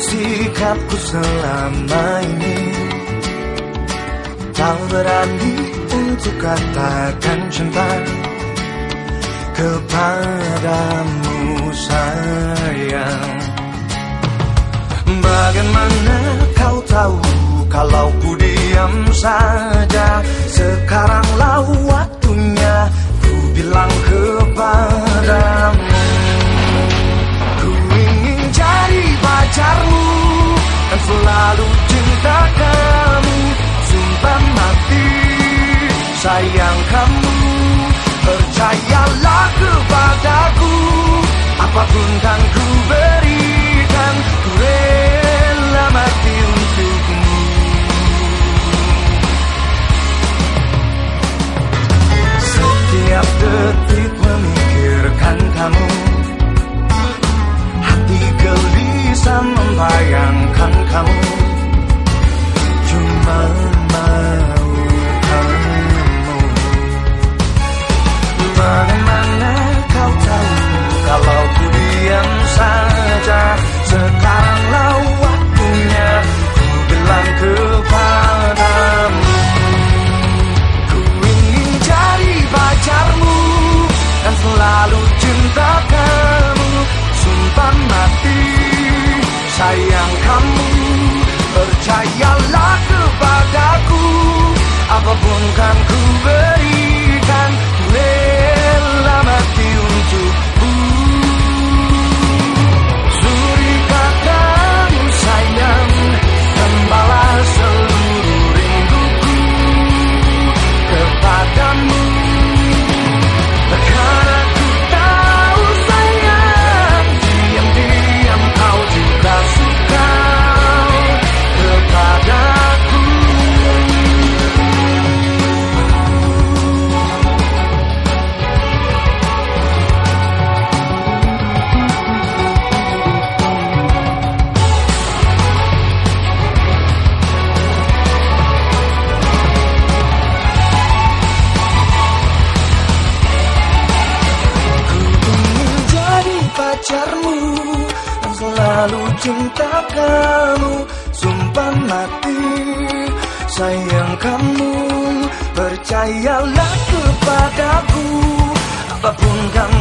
sikapku selama ini. Tak berani untuk katakan cinta Kepadamu sayang. Bagaimana kau tahu kalau ku diam saja? Sekaranglah waktunya ku bilang kepadamu kamu Percayalah kepadaku Apa pun kan ku berikan pacarmu Dan selalu cinta kamu. Sumpah mati Sayang kamu Percayalah kepadaku. Apa pun ku